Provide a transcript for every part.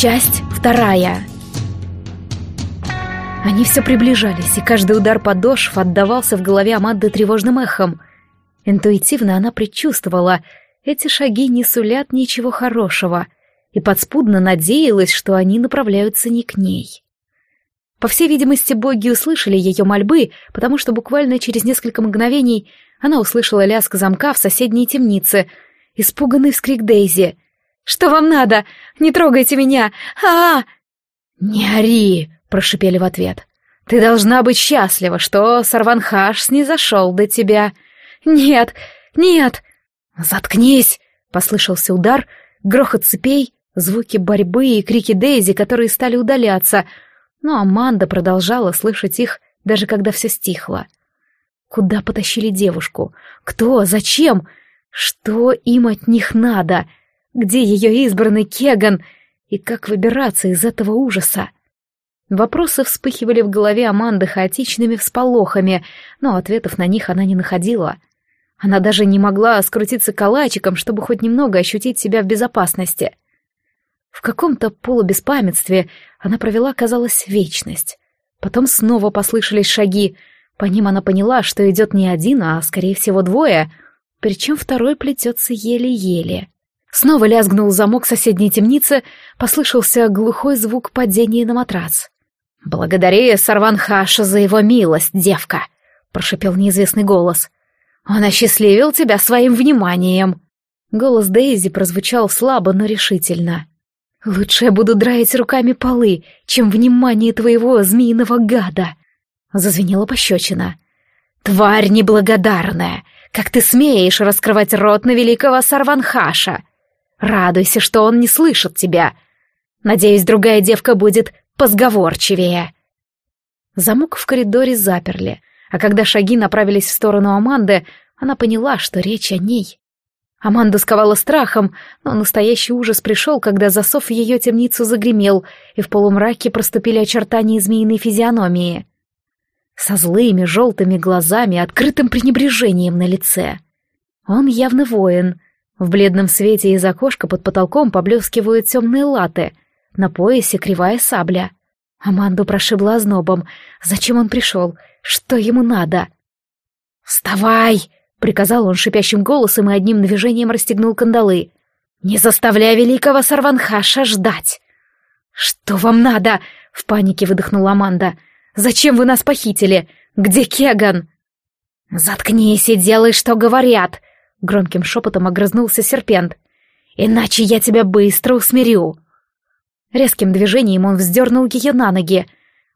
Часть вторая. Они все приближались, и каждый удар подошв отдавался в голове Аманды тревожным эхом. Интуитивно она предчувствовала, эти шаги не сулят ничего хорошего, и подспудно надеялась, что они направляются не к ней. По всей видимости, боги услышали ее мольбы, потому что буквально через несколько мгновений она услышала лязг замка в соседней темнице, испуганный вскрик Дейзи. «Что вам надо? Не трогайте меня! а, -а, -а «Не ори!» — прошипели в ответ. «Ты должна быть счастлива, что Сарванхаш снизошел до тебя!» «Нет! Нет!» «Заткнись!» — послышался удар, грохот цепей, звуки борьбы и крики Дейзи, которые стали удаляться, но Аманда продолжала слышать их, даже когда все стихло. Куда потащили девушку? Кто? Зачем? Что им от них надо? Где ее избранный Кеган? И как выбираться из этого ужаса? Вопросы вспыхивали в голове Аманды хаотичными всполохами, но ответов на них она не находила. Она даже не могла скрутиться калачиком, чтобы хоть немного ощутить себя в безопасности. В каком-то полубеспамятстве она провела, казалось, вечность. Потом снова послышались шаги. По ним она поняла, что идет не один, а, скорее всего, двое, причем второй плетется еле-еле. Снова лязгнул замок соседней темницы, послышался глухой звук падения на матрас. «Благодари Сарванхаша за его милость, девка!» — прошепел неизвестный голос. «Он осчастливил тебя своим вниманием!» Голос Дейзи прозвучал слабо, но решительно. «Лучше я буду драить руками полы, чем внимание твоего змеиного гада!» Зазвенела пощечина. «Тварь неблагодарная! Как ты смеешь раскрывать рот на великого Сарванхаша? Радуйся, что он не слышит тебя! Надеюсь, другая девка будет позговорчивее!» Замок в коридоре заперли, а когда шаги направились в сторону Аманды, она поняла, что речь о ней. Аманда сковала страхом, но настоящий ужас пришел, когда засов в ее темницу загремел, и в полумраке проступили очертания змеиной физиономии. Со злыми желтыми глазами, открытым пренебрежением на лице. Он явно воин. В бледном свете из окошка под потолком поблескивают темные латы, на поясе кривая сабля. Аманду прошибла ознобом. Зачем он пришел? Что ему надо? «Вставай!» — приказал он шипящим голосом и одним движением расстегнул кандалы. «Не заставляй великого Сарванхаша ждать!» «Что вам надо?» — в панике выдохнула Аманда. «Зачем вы нас похитили? Где Кеган?» «Заткнись и делай, что говорят!» — громким шепотом огрызнулся серпент. «Иначе я тебя быстро усмирю!» Резким движением он вздернул ее на ноги.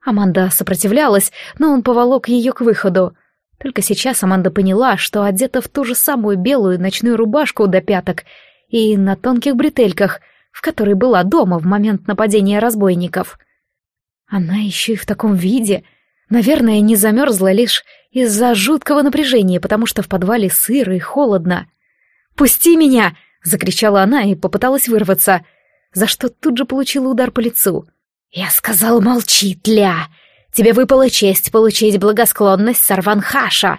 Аманда сопротивлялась, но он поволок ее к выходу. Только сейчас Аманда поняла, что одета в ту же самую белую ночную рубашку до пяток и на тонких бретельках, в которой была дома в момент нападения разбойников. Она еще и в таком виде. Наверное, не замерзла лишь из-за жуткого напряжения, потому что в подвале сыро и холодно. «Пусти меня!» — закричала она и попыталась вырваться — за что тут же получила удар по лицу. «Я сказал, молчи, тля! Тебе выпала честь получить благосклонность Сарванхаша!»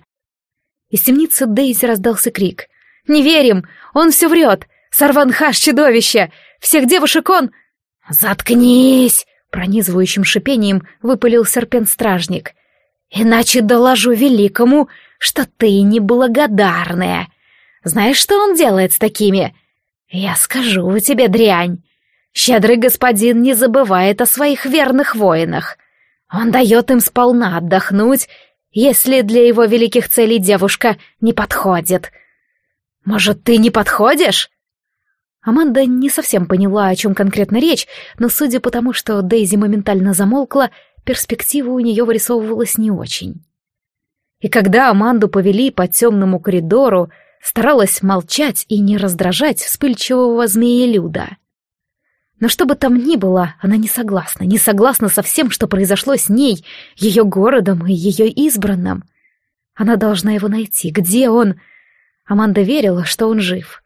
Из темницы Дейзи раздался крик. «Не верим! Он все врет! Сарванхаш — чудовище! Всех девушек он...» «Заткнись!» — пронизывающим шипением выпалил серпент-стражник. «Иначе доложу великому, что ты неблагодарная. Знаешь, что он делает с такими? Я скажу тебе, дрянь. Щедрый господин не забывает о своих верных воинах. Он дает им сполна отдохнуть, если для его великих целей девушка не подходит. Может, ты не подходишь? Аманда не совсем поняла, о чем конкретно речь, но судя по тому, что Дейзи моментально замолкла, перспектива у нее вырисовывалась не очень. И когда Аманду повели по темному коридору, старалась молчать и не раздражать вспыльчивого змеелюда. Но что бы там ни было, она не согласна, не согласна со всем, что произошло с ней, ее городом и ее избранным. Она должна его найти. Где он? Аманда верила, что он жив.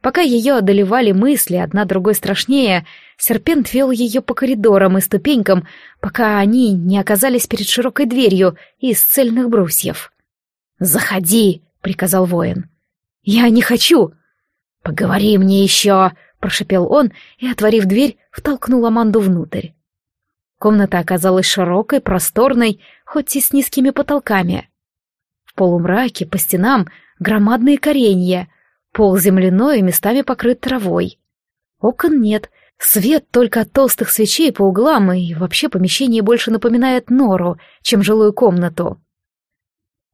Пока ее одолевали мысли, одна другой страшнее, серпент вел ее по коридорам и ступенькам, пока они не оказались перед широкой дверью из цельных брусьев. «Заходи!» — приказал воин. «Я не хочу!» «Поговори мне еще!» — прошепел он и, отворив дверь, втолкнул Аманду внутрь. Комната оказалась широкой, просторной, хоть и с низкими потолками. В полумраке по стенам громадные коренья, пол земляной и местами покрыт травой. Окон нет, свет только от толстых свечей по углам, и вообще помещение больше напоминает нору, чем жилую комнату.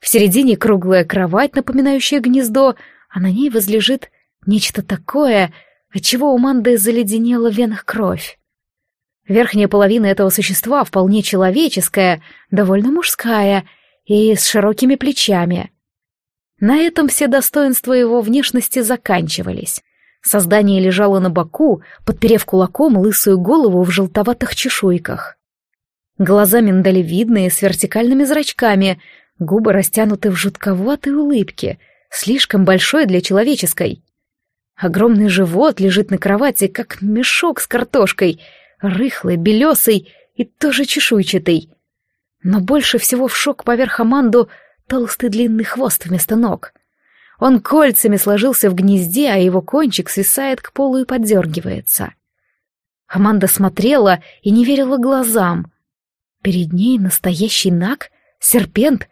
В середине круглая кровать, напоминающая гнездо, а на ней возлежит нечто такое, отчего у Манды заледенела в венах кровь. Верхняя половина этого существа вполне человеческая, довольно мужская и с широкими плечами. На этом все достоинства его внешности заканчивались. Создание лежало на боку, подперев кулаком лысую голову в желтоватых чешуйках. Глаза миндалевидные, с вертикальными зрачками, губы растянуты в жутковатой улыбке, слишком большой для человеческой. Огромный живот лежит на кровати, как мешок с картошкой, рыхлый, белесый и тоже чешуйчатый. Но больше всего в шок поверх Аманду толстый длинный хвост вместо ног. Он кольцами сложился в гнезде, а его кончик свисает к полу и поддергивается. Аманда смотрела и не верила глазам. Перед ней настоящий наг, серпент,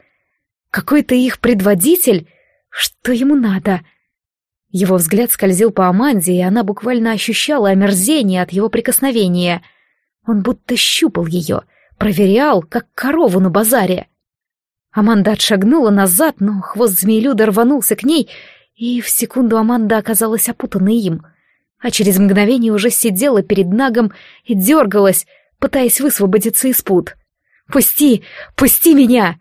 какой-то их предводитель. Что ему надо? Его взгляд скользил по Аманде, и она буквально ощущала омерзение от его прикосновения. Он будто щупал ее, проверял, как корову на базаре. Аманда отшагнула назад, но хвост змеелюда рванулся к ней, и в секунду Аманда оказалась опутанной им, а через мгновение уже сидела перед Нагом и дергалась, пытаясь высвободиться из пут. «Пусти! Пусти меня!»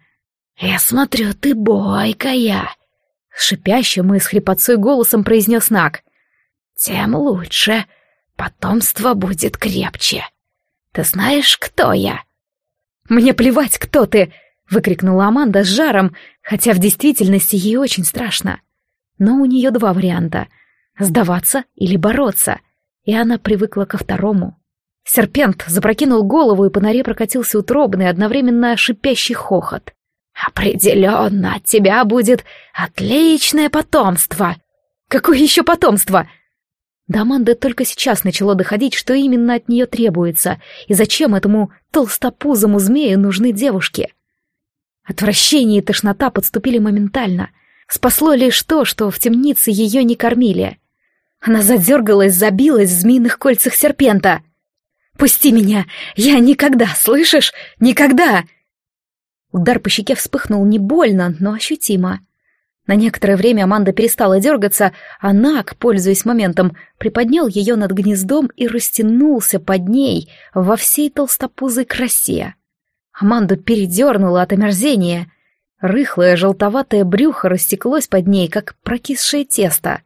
«Я смотрю, ты бойкая!» Шипящим и с хрипотцой голосом произнес Наг. «Тем лучше. Потомство будет крепче. Ты знаешь, кто я?» «Мне плевать, кто ты!» — выкрикнула Аманда с жаром, хотя в действительности ей очень страшно. Но у нее два варианта — сдаваться или бороться, и она привыкла ко второму. Серпент запрокинул голову, и по норе прокатился утробный, одновременно шипящий хохот. «Определенно, от тебя будет отличное потомство!» «Какое еще потомство?» До Аманды только сейчас начало доходить, что именно от нее требуется, и зачем этому толстопузому змею нужны девушки. Отвращение и тошнота подступили моментально. Спасло лишь то, что в темнице ее не кормили. Она задергалась, забилась в змеиных кольцах серпента. «Пусти меня! Я никогда, слышишь? Никогда!» Удар по щеке вспыхнул не больно, но ощутимо. На некоторое время Аманда перестала дергаться, а Нак, пользуясь моментом, приподнял ее над гнездом и растянулся под ней во всей толстопузой красе. Аманду передернула от омерзения. Рыхлое желтоватое брюхо растеклось под ней, как прокисшее тесто.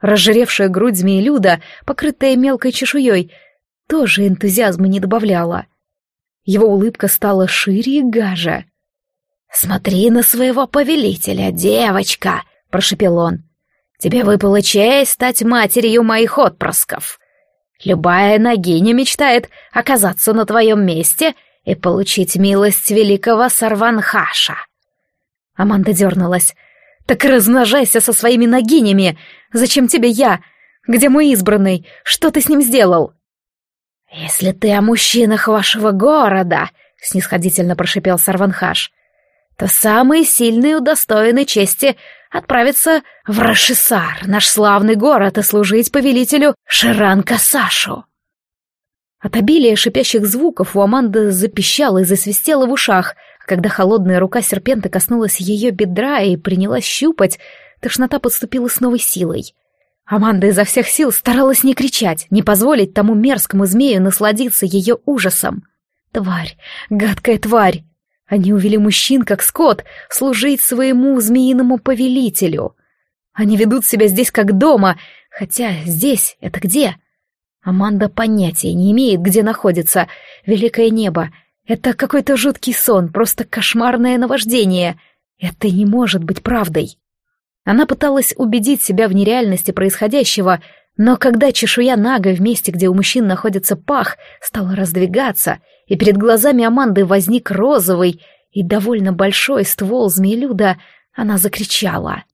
Разжиревшая грудь змеелюда, покрытая мелкой чешуей, тоже энтузиазма не добавляла. Его улыбка стала шире и гаже. «Смотри на своего повелителя, девочка!» — прошепел он. «Тебе выпала честь стать матерью моих отпрысков. Любая ногиня мечтает оказаться на твоем месте и получить милость великого Сарванхаша». Аманда дернулась. «Так размножайся со своими ногинями! Зачем тебе я? Где мой избранный? Что ты с ним сделал?» «Если ты о мужчинах вашего города», — снисходительно прошипел Сарванхаш, то самые сильные удостоены чести отправиться в Рашисар, наш славный город, и служить повелителю Ширанка-Сашу. От обилия шипящих звуков у Аманды запищала и засвистела в ушах, а когда холодная рука серпента коснулась ее бедра и принялась щупать, тошнота подступила с новой силой. Аманда изо всех сил старалась не кричать, не позволить тому мерзкому змею насладиться ее ужасом. Тварь, гадкая тварь! Они увели мужчин, как скот, служить своему змеиному повелителю. Они ведут себя здесь как дома, хотя здесь — это где? Аманда понятия не имеет, где находится. Великое небо. Это какой-то жуткий сон, просто кошмарное наваждение. Это не может быть правдой. Она пыталась убедить себя в нереальности происходящего, но когда чешуя Нага в месте, где у мужчин находится пах, стала раздвигаться, и перед глазами Аманды возник розовый и довольно большой ствол змеелюда, она закричала.